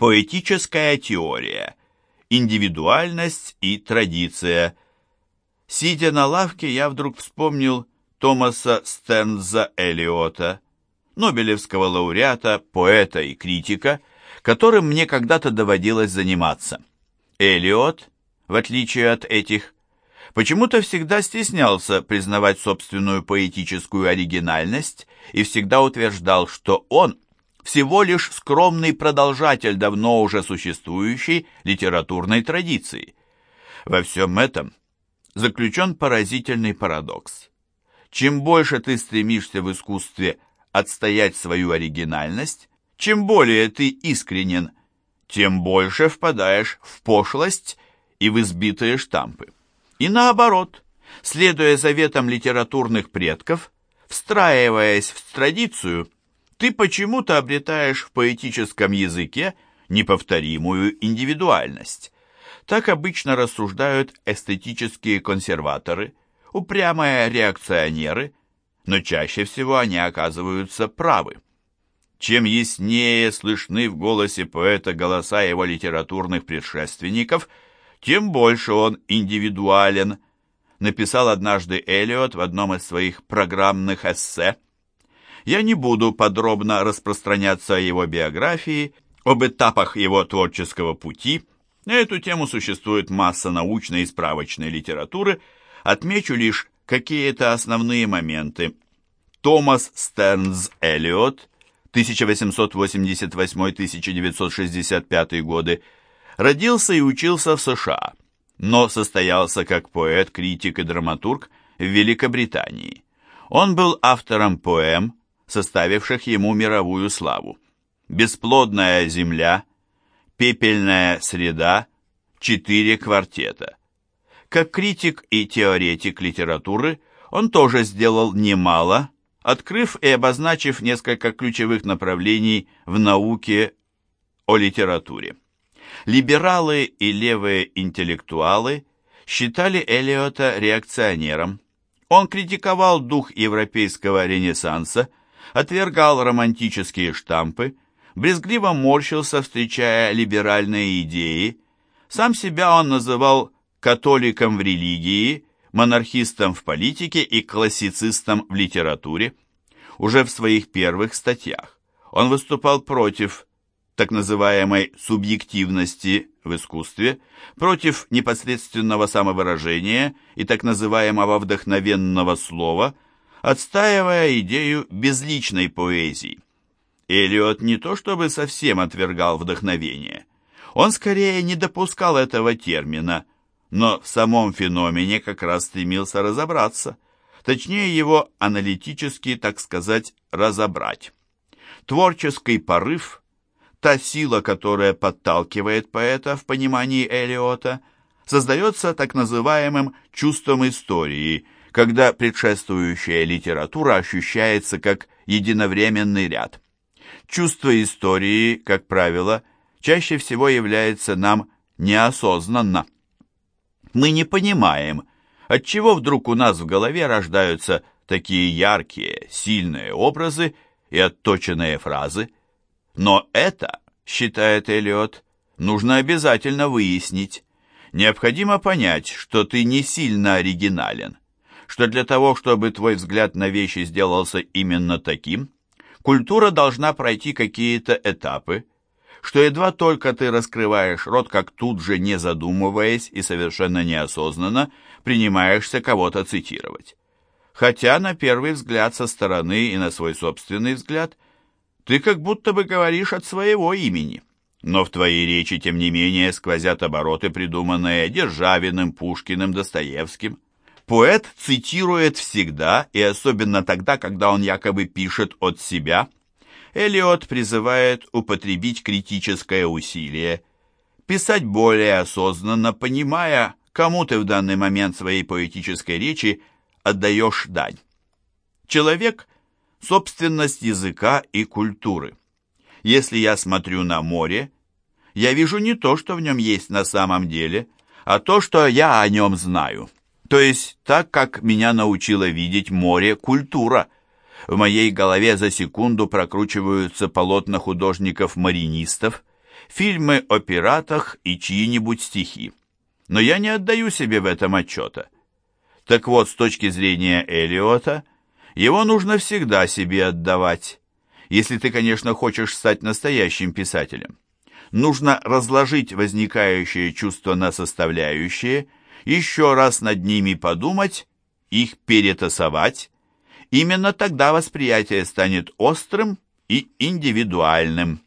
Поэтическая теория. Индивидуальность и традиция. Сидя на лавке, я вдруг вспомнил Томаса Стернза Элиота, Нобелевского лауреата, поэта и критика, которым мне когда-то доводилось заниматься. Элиот, в отличие от этих, почему-то всегда стеснялся признавать собственную поэтическую оригинальность и всегда утверждал, что он всего лишь скромный продолжатель давно уже существующей литературной традиции. Во всем этом заключен поразительный парадокс. Чем больше ты стремишься в искусстве отстоять свою оригинальность, чем более ты искренен, тем больше впадаешь в пошлость и в избитые штампы. И наоборот, следуя заветам литературных предков, встраиваясь в традицию, ты почему-то обретаешь в поэтическом языке неповторимую индивидуальность. Так обычно рассуждают эстетические консерваторы, упрямые реакционеры, но чаще всего они оказываются правы. Чем яснее слышны в голосе поэта голоса его литературных предшественников, тем больше он индивидуален, написал однажды Элиот в одном из своих программных эссе. Я не буду подробно распространяться о его биографии, об этапах его творческого пути. На эту тему существует масса научной и справочной литературы. Отмечу лишь какие-то основные моменты. Томас Стернс Элиот 1888-1965 годы, родился и учился в США, но состоялся как поэт, критик и драматург в Великобритании. Он был автором поэм, составивших ему мировую славу. «Бесплодная земля», «Пепельная среда», «Четыре квартета». Как критик и теоретик литературы он тоже сделал немало, открыв и обозначив несколько ключевых направлений в науке о литературе. Либералы и левые интеллектуалы считали Элиота реакционером. Он критиковал дух европейского ренессанса, отвергал романтические штампы, брезгливо морщился, встречая либеральные идеи. Сам себя он называл католиком в религии, монархистом в политике и классицистом в литературе. Уже в своих первых статьях он выступал против так называемой субъективности в искусстве, против непосредственного самовыражения и так называемого вдохновенного слова, отстаивая идею безличной поэзии. Элиот не то чтобы совсем отвергал вдохновение, он скорее не допускал этого термина, но в самом феномене как раз стремился разобраться, точнее его аналитически, так сказать, разобрать. Творческий порыв, та сила, которая подталкивает поэта в понимании Элиота, создается так называемым чувством истории, когда предшествующая литература ощущается как единовременный ряд. Чувство истории, как правило, чаще всего является нам неосознанно. Мы не понимаем, отчего вдруг у нас в голове рождаются такие яркие, сильные образы и отточенные фразы. Но это, считает Элиот, нужно обязательно выяснить. Необходимо понять, что ты не сильно оригинален, что для того, чтобы твой взгляд на вещи сделался именно таким, культура должна пройти какие-то этапы, что едва только ты раскрываешь рот, как тут же, не задумываясь и совершенно неосознанно, принимаешься кого-то цитировать. Хотя на первый взгляд со стороны и на свой собственный взгляд ты как будто бы говоришь от своего имени. Но в твоей речи, тем не менее, сквозят обороты, придуманные Державиным, Пушкиным, Достоевским. Поэт цитирует всегда, и особенно тогда, когда он якобы пишет от себя – Элиот призывает употребить критическое усилие, писать более осознанно, понимая, кому ты в данный момент своей поэтической речи отдаешь дань. Человек – собственность языка и культуры. Если я смотрю на море, я вижу не то, что в нем есть на самом деле, а то, что я о нем знаю. То есть так, как меня научила видеть море культура – в моей голове за секунду прокручиваются полотна художников-маринистов. фильмы о пиратах и чьи-нибудь стихи. Но я не отдаю себе в этом отчета. Так вот, с точки зрения Элиота, его нужно всегда себе отдавать, если ты, конечно, хочешь стать настоящим писателем. Нужно разложить возникающие чувства на составляющие, еще раз над ними подумать, их перетасовать. Именно тогда восприятие станет острым и индивидуальным.